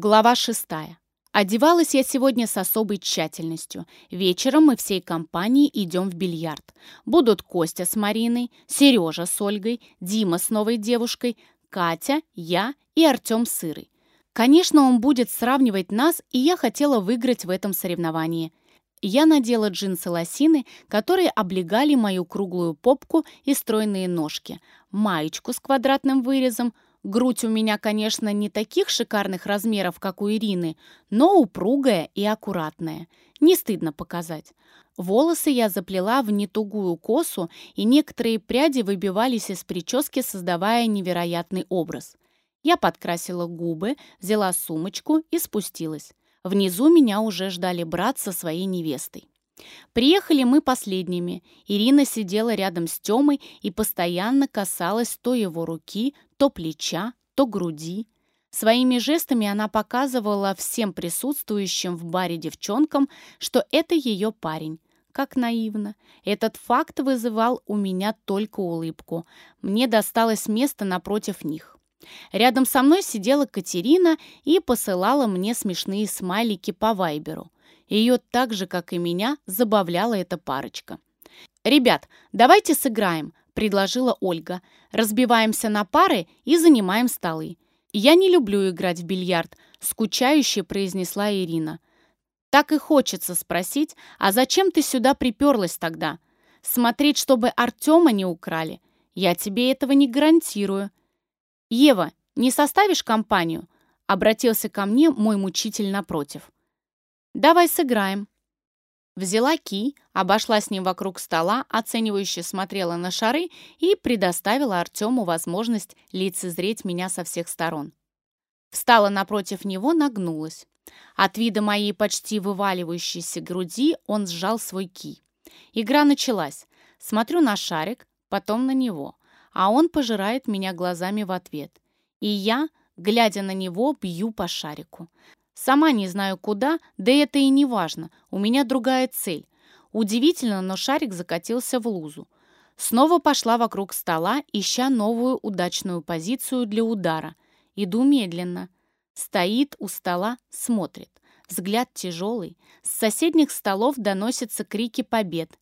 Глава шестая. Одевалась я сегодня с особой тщательностью. Вечером мы всей компанией идем в бильярд. Будут Костя с Мариной, Сережа с Ольгой, Дима с новой девушкой, Катя, я и Артем с Ирой. Конечно, он будет сравнивать нас, и я хотела выиграть в этом соревновании. Я надела джинсы-лосины, которые облегали мою круглую попку и стройные ножки, маечку с квадратным вырезом – Грудь у меня, конечно, не таких шикарных размеров, как у Ирины, но упругая и аккуратная. Не стыдно показать. Волосы я заплела в нетугую косу, и некоторые пряди выбивались из прически, создавая невероятный образ. Я подкрасила губы, взяла сумочку и спустилась. Внизу меня уже ждали брат со своей невестой. Приехали мы последними. Ирина сидела рядом с Тёмой и постоянно касалась то его руки, то плеча, то груди. Своими жестами она показывала всем присутствующим в баре девчонкам, что это ее парень. Как наивно. Этот факт вызывал у меня только улыбку. Мне досталось место напротив них. Рядом со мной сидела Катерина и посылала мне смешные смайлики по вайберу. Ее так же, как и меня, забавляла эта парочка. «Ребят, давайте сыграем», — предложила Ольга. «Разбиваемся на пары и занимаем столы». «Я не люблю играть в бильярд», — скучающе произнесла Ирина. «Так и хочется спросить, а зачем ты сюда приперлась тогда? Смотреть, чтобы Артема не украли? Я тебе этого не гарантирую». «Ева, не составишь компанию?» — обратился ко мне мой мучитель напротив. «Давай сыграем». Взяла ки, обошла с ним вокруг стола, оценивающе смотрела на шары и предоставила Артему возможность лицезреть меня со всех сторон. Встала напротив него, нагнулась. От вида моей почти вываливающейся груди он сжал свой ки. Игра началась. Смотрю на шарик, потом на него, а он пожирает меня глазами в ответ. И я, глядя на него, бью по шарику. Сама не знаю куда, да это и не важно. У меня другая цель. Удивительно, но шарик закатился в лузу. Снова пошла вокруг стола, ища новую удачную позицию для удара. Иду медленно. Стоит у стола, смотрит. Взгляд тяжелый. С соседних столов доносятся крики побед.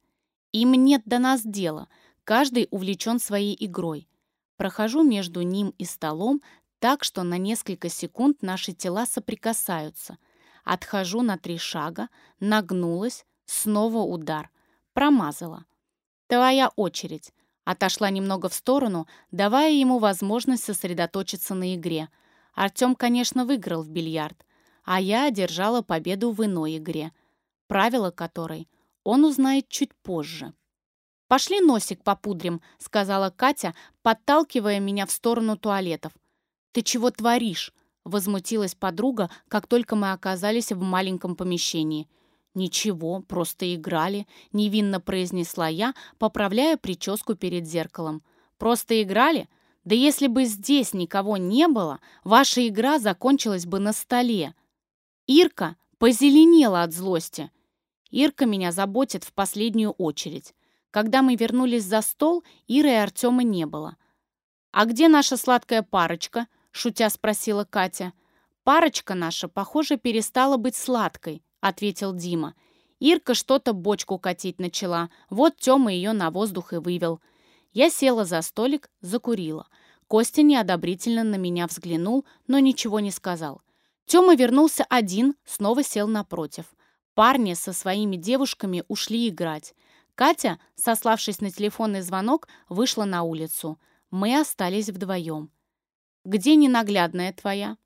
Им нет до нас дела. Каждый увлечен своей игрой. Прохожу между ним и столом, так, что на несколько секунд наши тела соприкасаются. Отхожу на три шага, нагнулась, снова удар. Промазала. «Твоя очередь». Отошла немного в сторону, давая ему возможность сосредоточиться на игре. Артем, конечно, выиграл в бильярд, а я одержала победу в иной игре, правила которой он узнает чуть позже. «Пошли носик попудрим», — сказала Катя, подталкивая меня в сторону туалетов. «Ты чего творишь?» — возмутилась подруга, как только мы оказались в маленьком помещении. «Ничего, просто играли», — невинно произнесла я, поправляя прическу перед зеркалом. «Просто играли? Да если бы здесь никого не было, ваша игра закончилась бы на столе». Ирка позеленела от злости. Ирка меня заботит в последнюю очередь. Когда мы вернулись за стол, Иры и Артема не было. «А где наша сладкая парочка?» Шутя спросила Катя. «Парочка наша, похоже, перестала быть сладкой», — ответил Дима. Ирка что-то бочку катить начала. Вот Тёма ее на воздух и вывел. Я села за столик, закурила. Костя неодобрительно на меня взглянул, но ничего не сказал. Тёма вернулся один, снова сел напротив. Парни со своими девушками ушли играть. Катя, сославшись на телефонный звонок, вышла на улицу. Мы остались вдвоем. «Где ненаглядная твоя?»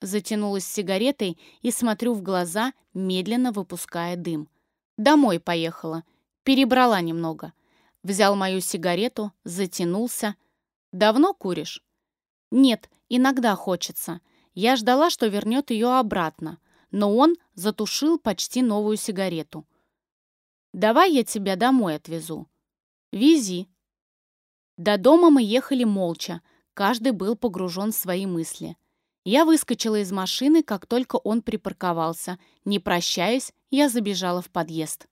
Затянулась сигаретой и смотрю в глаза, медленно выпуская дым. «Домой поехала. Перебрала немного». Взял мою сигарету, затянулся. «Давно куришь?» «Нет, иногда хочется. Я ждала, что вернет ее обратно, но он затушил почти новую сигарету. «Давай я тебя домой отвезу». «Вези». До дома мы ехали молча, Каждый был погружен в свои мысли. Я выскочила из машины, как только он припарковался. Не прощаясь, я забежала в подъезд.